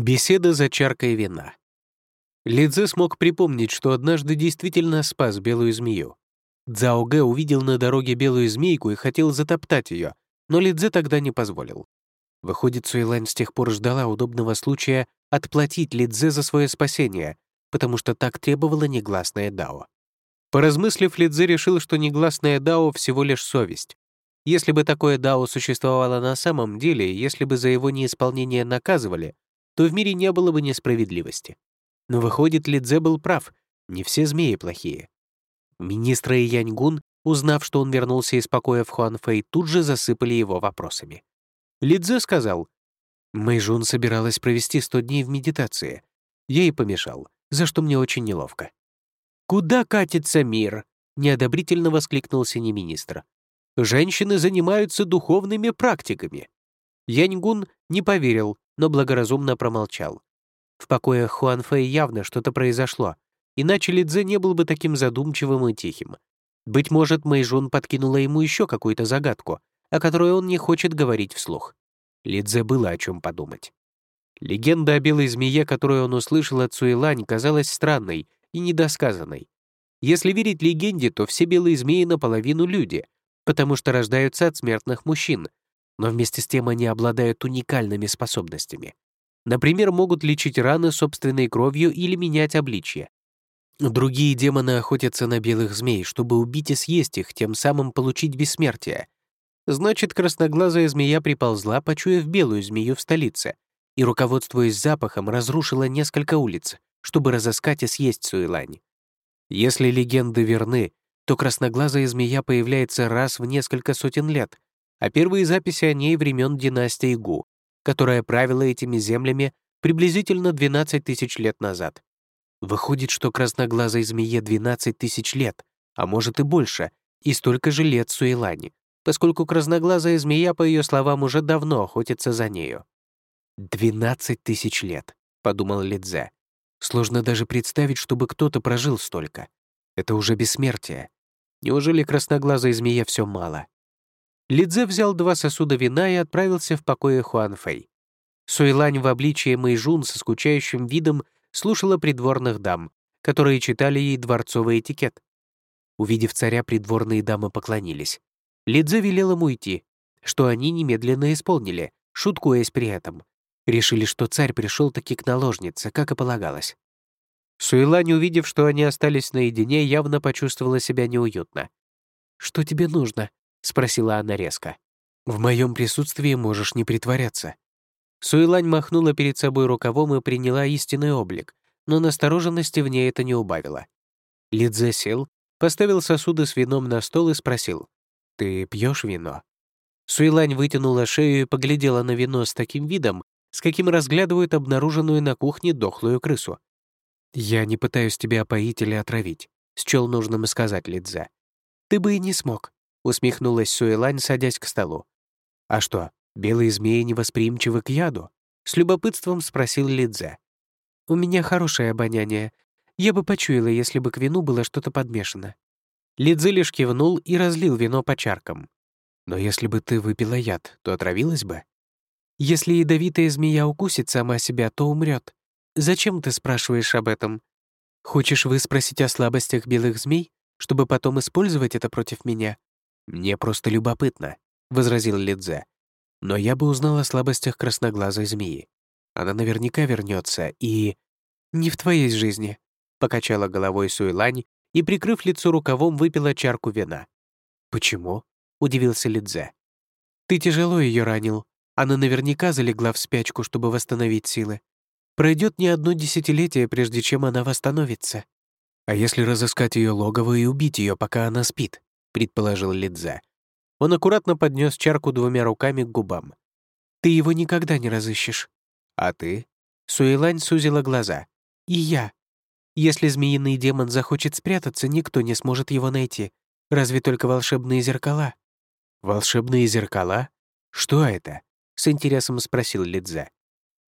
Беседа за чаркой вина. Лидзе смог припомнить, что однажды действительно спас белую змею. Цзаоге увидел на дороге белую змейку и хотел затоптать ее, но Лидзе тогда не позволил. Выходит, Суэлань с тех пор ждала удобного случая отплатить Лидзе за свое спасение, потому что так требовало негласное Дао. Поразмыслив, Лидзе решил, что негласное Дао — всего лишь совесть. Если бы такое Дао существовало на самом деле, если бы за его неисполнение наказывали, то в мире не было бы несправедливости. Но выходит, Лидзе был прав, не все змеи плохие. Министры и Яньгун, узнав, что он вернулся из покоя в Хуанфэй, тут же засыпали его вопросами. Лидзе сказал, «Мэйжун собиралась провести сто дней в медитации. Я ей помешал, за что мне очень неловко». «Куда катится мир?» — неодобрительно воскликнул синий министр. «Женщины занимаются духовными практиками». Яньгун не поверил, но благоразумно промолчал. В покоях Хуанфэй явно что-то произошло, иначе Лидзе не был бы таким задумчивым и тихим. Быть может, Мэйжун подкинула ему еще какую-то загадку, о которой он не хочет говорить вслух. Лидзе было о чем подумать. Легенда о белой змее, которую он услышал от Суэлань, казалась странной и недосказанной. Если верить легенде, то все белые змеи наполовину люди, потому что рождаются от смертных мужчин, но вместе с тем они обладают уникальными способностями. Например, могут лечить раны собственной кровью или менять обличье. Другие демоны охотятся на белых змей, чтобы убить и съесть их, тем самым получить бессмертие. Значит, красноглазая змея приползла, почуяв белую змею в столице, и, руководствуясь запахом, разрушила несколько улиц, чтобы разыскать и съесть Суэлань. Если легенды верны, то красноглазая змея появляется раз в несколько сотен лет — а первые записи о ней времен династии Гу, которая правила этими землями приблизительно 12 тысяч лет назад. Выходит, что красноглазой змее 12 тысяч лет, а может и больше, и столько же лет Суэлани, поскольку красноглазая змея, по ее словам, уже давно охотится за нею. «Двенадцать тысяч лет», — подумал Лидзе. «Сложно даже представить, чтобы кто-то прожил столько. Это уже бессмертие. Неужели красноглазой змее все мало?» Лидзе взял два сосуда вина и отправился в покое Хуанфэй. Суэлань в обличье Мэйжун со скучающим видом слушала придворных дам, которые читали ей дворцовый этикет. Увидев царя, придворные дамы поклонились. Лидзе велел им уйти, что они немедленно исполнили, шуткуясь при этом. Решили, что царь пришел таки к наложнице, как и полагалось. Суэлань, увидев, что они остались наедине, явно почувствовала себя неуютно. «Что тебе нужно?» — спросила она резко. «В моем присутствии можешь не притворяться». Суэлань махнула перед собой рукавом и приняла истинный облик, но настороженности в ней это не убавило. Лидзе сел, поставил сосуды с вином на стол и спросил, «Ты пьешь вино?» Суэлань вытянула шею и поглядела на вино с таким видом, с каким разглядывают обнаруженную на кухне дохлую крысу. «Я не пытаюсь тебя опоить или отравить», — счел нужным сказать Лидзе. «Ты бы и не смог», — усмехнулась Суэлань, садясь к столу. «А что, белые змеи невосприимчивы к яду?» — с любопытством спросил Лидзе. «У меня хорошее обоняние. Я бы почуяла, если бы к вину было что-то подмешано». Лидзе лишь кивнул и разлил вино по чаркам. «Но если бы ты выпила яд, то отравилась бы?» «Если ядовитая змея укусит сама себя, то умрет. Зачем ты спрашиваешь об этом? Хочешь выспросить о слабостях белых змей, чтобы потом использовать это против меня?» «Мне просто любопытно», — возразил Лидзе. «Но я бы узнал о слабостях красноглазой змеи. Она наверняка вернется и...» «Не в твоей жизни», — покачала головой Суэлань и, прикрыв лицо рукавом, выпила чарку вина. «Почему?» — удивился Лидзе. «Ты тяжело ее ранил. Она наверняка залегла в спячку, чтобы восстановить силы. Пройдет не одно десятилетие, прежде чем она восстановится. А если разыскать ее логово и убить ее, пока она спит?» — предположил Лидзе. Он аккуратно поднес чарку двумя руками к губам. «Ты его никогда не разыщешь». «А ты?» Суэлань сузила глаза. «И я. Если змеиный демон захочет спрятаться, никто не сможет его найти. Разве только волшебные зеркала». «Волшебные зеркала? Что это?» — с интересом спросил Лидзе.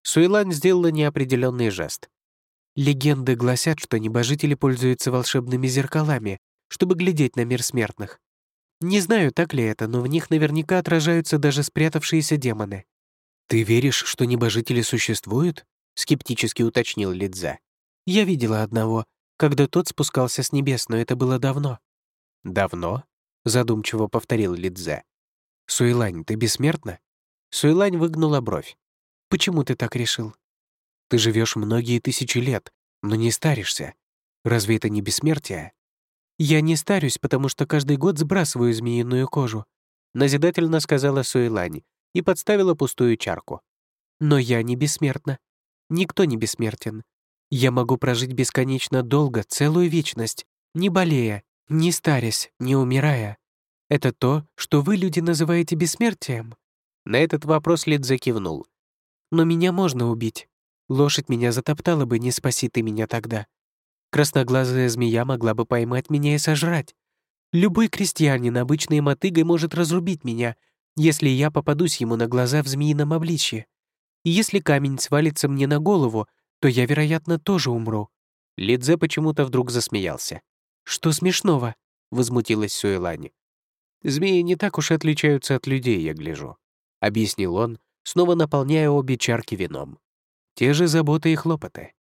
Суэлань сделала неопределенный жест. Легенды гласят, что небожители пользуются волшебными зеркалами, чтобы глядеть на мир смертных. Не знаю, так ли это, но в них наверняка отражаются даже спрятавшиеся демоны. Ты веришь, что небожители существуют? — скептически уточнил Лидзе. «Я видела одного, когда тот спускался с небес, но это было давно». «Давно?» — задумчиво повторил Лидзе. «Суэлань, ты бессмертна?» Суэлань выгнула бровь. «Почему ты так решил?» «Ты живешь многие тысячи лет, но не старишься. Разве это не бессмертие?» «Я не старюсь, потому что каждый год сбрасываю змеиную кожу», назидательно сказала Суэлань и подставила пустую чарку. «Но я не бессмертна. Никто не бессмертен. Я могу прожить бесконечно долго, целую вечность, не болея, не старясь, не умирая. Это то, что вы, люди, называете бессмертием?» На этот вопрос Лидзе кивнул. «Но меня можно убить. Лошадь меня затоптала бы, не спаси ты меня тогда. Красноглазая змея могла бы поймать меня и сожрать. Любой крестьянин обычной мотыгой может разрубить меня, если я попадусь ему на глаза в змеином обличье. И если камень свалится мне на голову, то я, вероятно, тоже умру». Лидзе почему-то вдруг засмеялся. «Что смешного?» — возмутилась Суэлани. «Змеи не так уж отличаются от людей, я гляжу», — объяснил он, снова наполняя обе чарки вином. «Те же заботы и хлопоты.